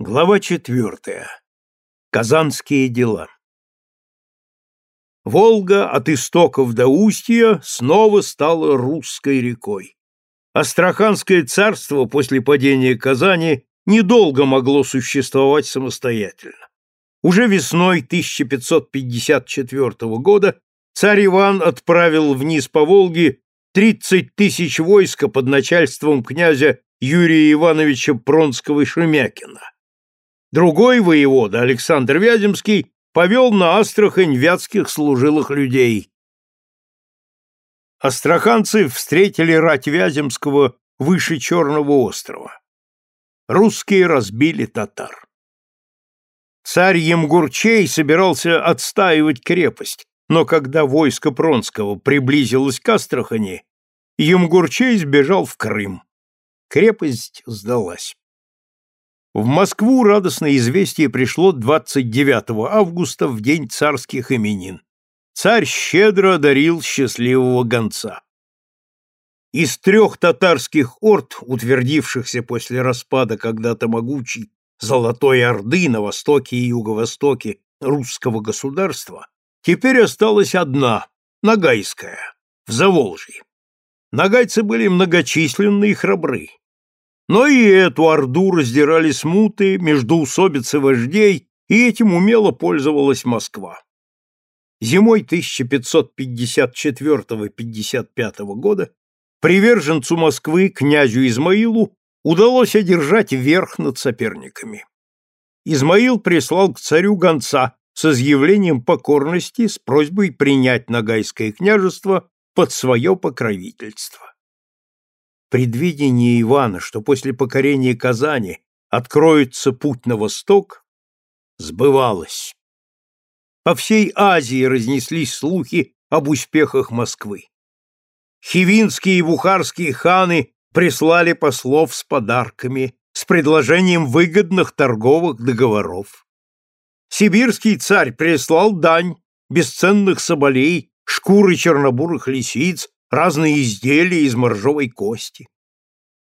Глава четвертая. Казанские дела. Волга от истоков до устья снова стала русской рекой. Астраханское царство после падения Казани недолго могло существовать самостоятельно. Уже весной 1554 года царь Иван отправил вниз по Волге 30 тысяч войска под начальством князя Юрия Ивановича Пронского-Шемякина. Другой воевода, Александр Вяземский, повел на Астрахань вятских служилых людей. Астраханцы встретили рать Вяземского выше Черного острова. Русские разбили татар. Царь Емгурчей собирался отстаивать крепость, но когда войско Пронского приблизилось к Астрахани, Емгурчей сбежал в Крым. Крепость сдалась. В Москву радостное известие пришло 29 августа в день царских именин. Царь щедро одарил счастливого гонца. Из трех татарских орд, утвердившихся после распада когда-то могучей Золотой Орды на востоке и юго-востоке русского государства, теперь осталась одна, Ногайская, в Заволжье. Нагайцы были многочисленны и храбры. Но и эту орду раздирали смуты, междоусобицы вождей, и этим умело пользовалась Москва. Зимой 1554-55 года приверженцу Москвы, князю Измаилу, удалось одержать верх над соперниками. Измаил прислал к царю гонца с изъявлением покорности с просьбой принять Ногайское княжество под свое покровительство. Предвидение Ивана, что после покорения Казани откроется путь на восток, сбывалось. По всей Азии разнеслись слухи об успехах Москвы. Хивинские и бухарские ханы прислали послов с подарками, с предложением выгодных торговых договоров. Сибирский царь прислал дань, бесценных соболей, шкуры чернобурых лисиц, разные изделия из моржовой кости.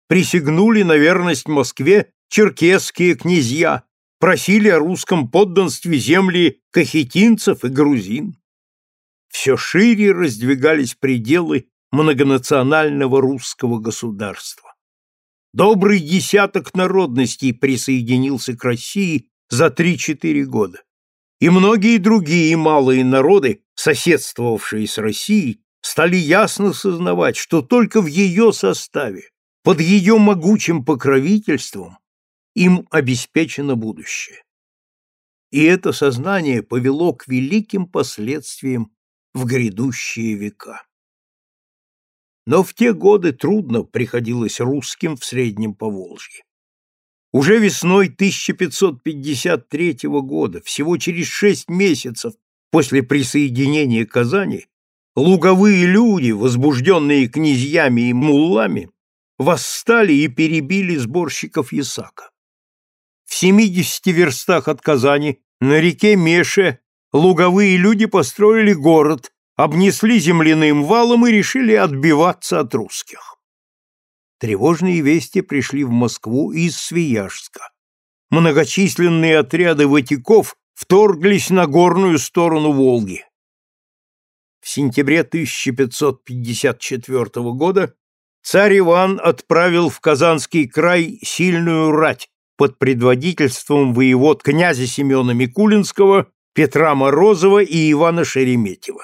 Присягнули на верность Москве черкесские князья, просили о русском подданстве земли кахетинцев и грузин. Все шире раздвигались пределы многонационального русского государства. Добрый десяток народностей присоединился к России за 3-4 года. И многие другие малые народы, соседствовавшие с Россией, стали ясно сознавать, что только в ее составе, под ее могучим покровительством, им обеспечено будущее. И это сознание повело к великим последствиям в грядущие века. Но в те годы трудно приходилось русским в Среднем Поволжье. Уже весной 1553 года, всего через шесть месяцев после присоединения Казани, луговые люди, возбужденные князьями и муллами, восстали и перебили сборщиков Ясака. В семидесяти верстах от Казани на реке Меше луговые люди построили город, обнесли земляным валом и решили отбиваться от русских. Тревожные вести пришли в Москву из Свияжска. Многочисленные отряды ватиков вторглись на горную сторону Волги. В сентябре 1554 года царь Иван отправил в Казанский край сильную рать под предводительством воевод князя Семена Микулинского, Петра Морозова и Ивана Шереметьева.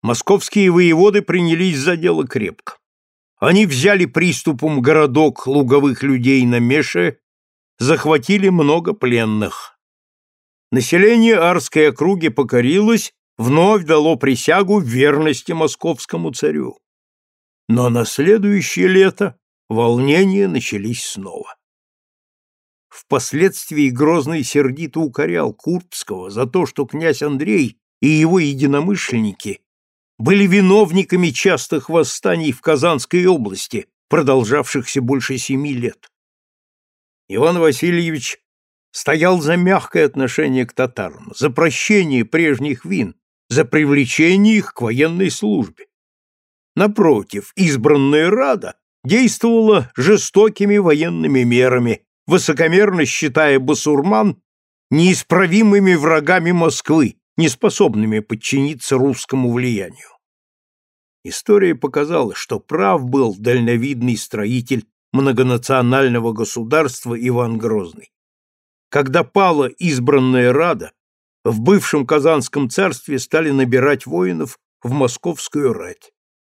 Московские воеводы принялись за дело крепко. Они взяли приступом городок луговых людей на Меше, захватили много пленных. Население Арской округи покорилось вновь дало присягу верности московскому царю. Но на следующее лето волнения начались снова. Впоследствии Грозный сердито укорял Курбского за то, что князь Андрей и его единомышленники были виновниками частых восстаний в Казанской области, продолжавшихся больше семи лет. Иван Васильевич стоял за мягкое отношение к татарам, за прощение прежних вин, за привлечение их к военной службе. Напротив, избранная Рада действовала жестокими военными мерами, высокомерно считая басурман неисправимыми врагами Москвы, неспособными подчиниться русскому влиянию. История показала, что прав был дальновидный строитель многонационального государства Иван Грозный. Когда пала избранная Рада, в бывшем Казанском царстве стали набирать воинов в московскую рать.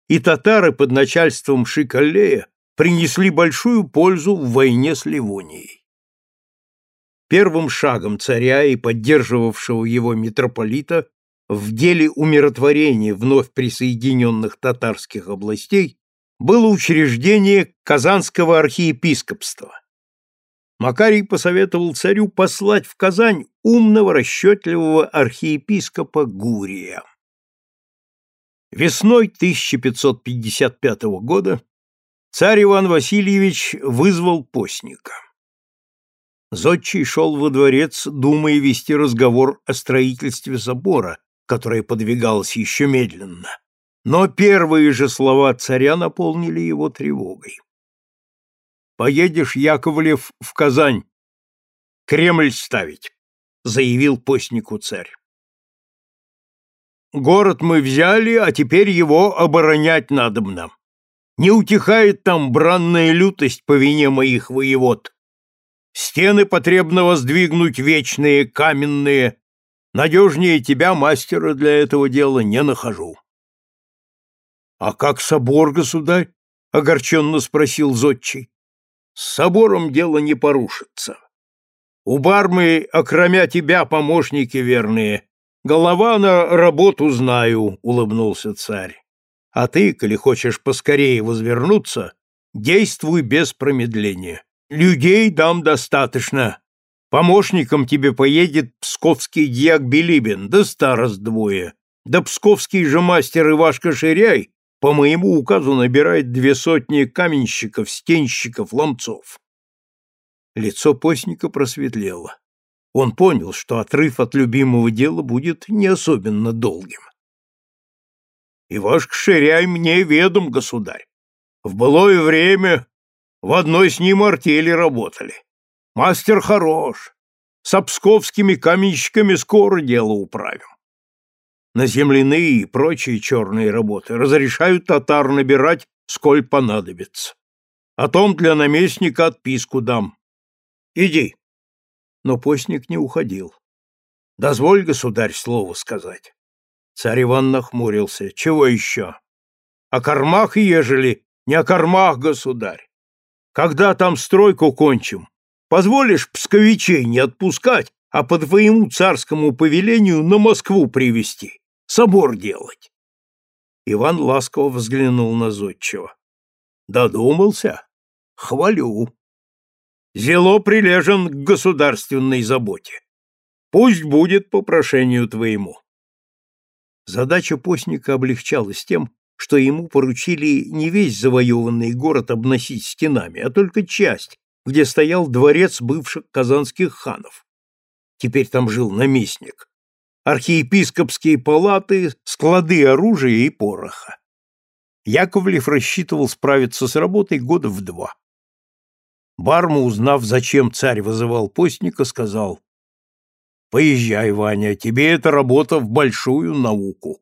И татары под начальством Шикалея принесли большую пользу в войне с Ливонией. Первым шагом царя и поддерживавшего его митрополита в деле умиротворения вновь присоединенных татарских областей было учреждение Казанского архиепископства. Макарий посоветовал царю послать в Казань умного расчетливого архиепископа Гурия. Весной 1555 года царь Иван Васильевич вызвал постника. Зодчий шел во дворец, думая вести разговор о строительстве собора, которое подвигалось еще медленно. Но первые же слова царя наполнили его тревогой. «Поедешь, Яковлев, в Казань, Кремль ставить», — заявил постнику царь. «Город мы взяли, а теперь его оборонять надо нам. Не утихает там бранная лютость по вине моих воевод. Стены потребно воздвигнуть вечные, каменные. Надежнее тебя, мастера, для этого дела не нахожу. — А как собор, государь? — огорченно спросил Зодчий. — С собором дело не порушится. У бармы, окромя тебя, помощники верные. Голова на работу знаю, — улыбнулся царь. А ты, коли хочешь поскорее возвернуться, действуй без промедления. Людей дам достаточно. Помощником тебе поедет псковский дьяк Билибин, да старост двое. Да псковский же мастер Ивашка Ширяй по моему указу набирает две сотни каменщиков, стенщиков, ломцов. Лицо постника просветлело. Он понял, что отрыв от любимого дела будет не особенно долгим. «Ивашка Ширяй мне ведом, государь. В былое время в одной с ним артели работали. Мастер хорош. С псковскими каменщиками скоро дело управим. На земляные и прочие черные работы разрешают татар набирать, сколь понадобится. О том для наместника отписку дам. Иди. Но постник не уходил. Дозволь, государь, слово сказать. Царь Иван нахмурился. Чего еще? О кормах ежели, не о кормах, государь. Когда там стройку кончим, позволишь псковичей не отпускать, а по твоему царскому повелению на Москву привести, собор делать. Иван ласково взглянул на Зодчего. Додумался? Хвалю. Зело прилежен к государственной заботе. Пусть будет по прошению твоему. Задача постника облегчалась тем, что ему поручили не весь завоеванный город обносить стенами, а только часть, где стоял дворец бывших казанских ханов. Теперь там жил наместник. Архиепископские палаты, склады оружия и пороха. Яковлев рассчитывал справиться с работой года в два. Барма, узнав, зачем царь вызывал постника, сказал, «Поезжай, Ваня, тебе эта работа в большую науку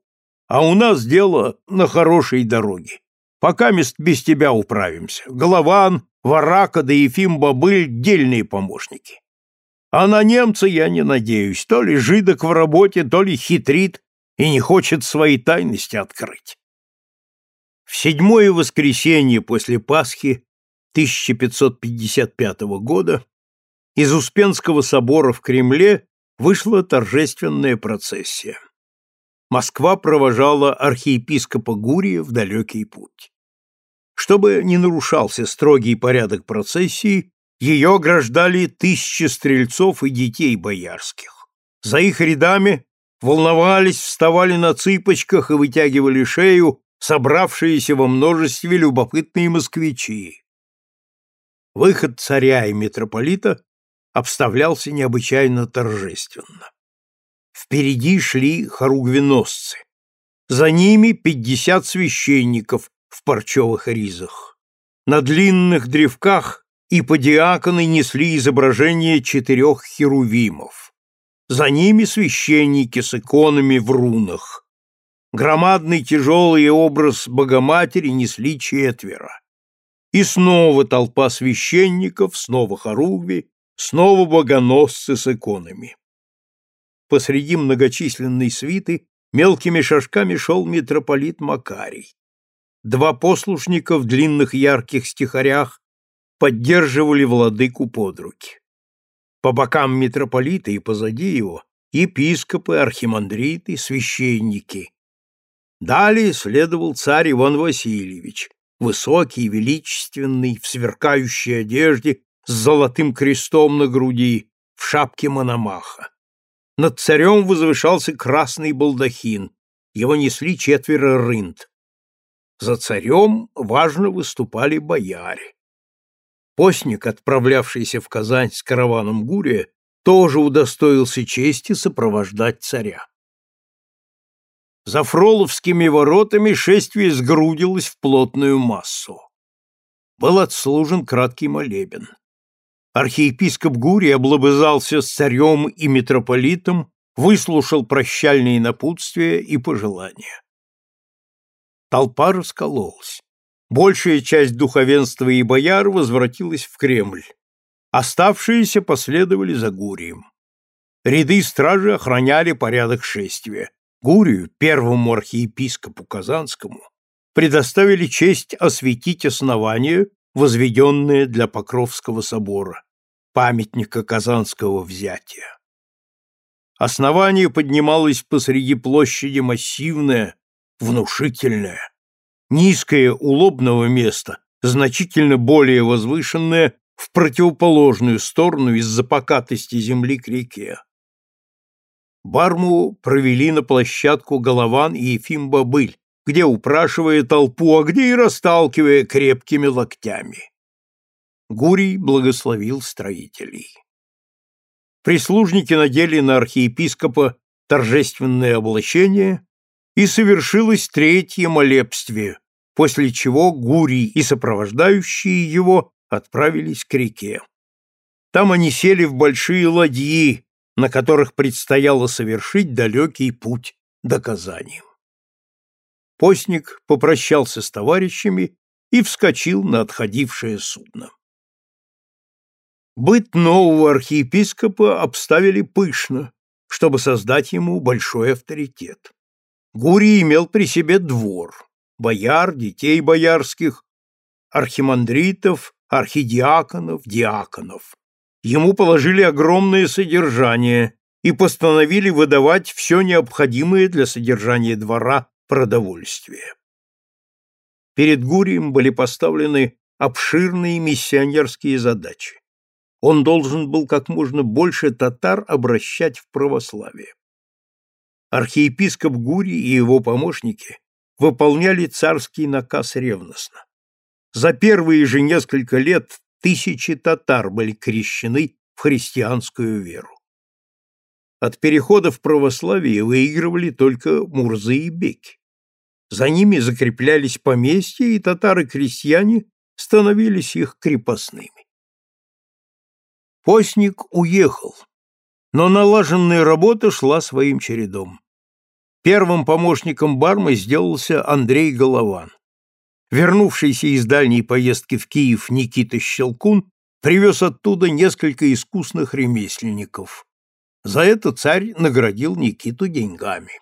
а у нас дело на хорошей дороге. Пока мест без тебя управимся. Голован, Варака да Ефим Бобыль — дельные помощники. А на немца я не надеюсь, то ли жидок в работе, то ли хитрит и не хочет свои тайности открыть. В седьмое воскресенье после Пасхи 1555 года из Успенского собора в Кремле вышла торжественная процессия. Москва провожала архиепископа Гурия в далекий путь. Чтобы не нарушался строгий порядок процессии, ее ограждали тысячи стрельцов и детей боярских. За их рядами волновались, вставали на цыпочках и вытягивали шею собравшиеся во множестве любопытные москвичи. Выход царя и митрополита обставлялся необычайно торжественно. Впереди шли хоругвеносцы. За ними пятьдесят священников в парчевых ризах. На длинных древках и подиаконы несли изображение четырех херувимов. За ними священники с иконами в рунах. Громадный тяжелый образ Богоматери несли четверо. И снова толпа священников, снова хоругви, снова богоносцы с иконами. Посреди многочисленной свиты мелкими шажками шел митрополит Макарий. Два послушника в длинных ярких стихарях поддерживали владыку под руки. По бокам митрополита и позади его епископы, архимандриты, священники. Далее следовал царь Иван Васильевич, высокий, величественный, в сверкающей одежде, с золотым крестом на груди, в шапке мономаха. Над царем возвышался красный балдахин, его несли четверо рынд. За царем важно выступали бояре. Постник, отправлявшийся в Казань с караваном Гурия, тоже удостоился чести сопровождать царя. За Фроловскими воротами шествие сгрудилось в плотную массу. Был отслужен краткий молебен. Архиепископ Гурий облобызался с царем и митрополитом, выслушал прощальные напутствия и пожелания. Толпа раскололась. Большая часть духовенства и бояр возвратилась в Кремль. Оставшиеся последовали за Гурием. Ряды стражи охраняли порядок шествия. Гурию, первому архиепископу Казанскому, предоставили честь осветить основание, возведенное для Покровского собора, памятника Казанского взятия. Основание поднималось посреди площади массивное, внушительное, низкое у лобного места, значительно более возвышенное в противоположную сторону из-за покатости земли к реке. Барму провели на площадку Голован и Ефим Бобыль, где упрашивая толпу, а где и расталкивая крепкими локтями. Гурий благословил строителей. Прислужники надели на архиепископа торжественное облачение, и совершилось третье молебствие, после чего Гурий и сопровождающие его отправились к реке. Там они сели в большие ладьи, на которых предстояло совершить далекий путь до Казани. Постник попрощался с товарищами и вскочил на отходившее судно. Быт нового архиепископа обставили пышно, чтобы создать ему большой авторитет. Гурий имел при себе двор, бояр, детей боярских, архимандритов, архидиаконов, диаконов. Ему положили огромное содержание и постановили выдавать все необходимое для содержания двора продовольствие. Перед Гурием были поставлены обширные миссионерские задачи. Он должен был как можно больше татар обращать в православие. Архиепископ Гурий и его помощники выполняли царский наказ ревностно. За первые же несколько лет тысячи татар были крещены в христианскую веру. От перехода в православие выигрывали только мурзы и беки. За ними закреплялись поместья, и татары-крестьяне становились их крепостными. Постник уехал, но налаженная работа шла своим чередом. Первым помощником Бармы сделался Андрей Голован. Вернувшийся из дальней поездки в Киев Никита Щелкун привез оттуда несколько искусных ремесленников. За это царь наградил Никиту деньгами.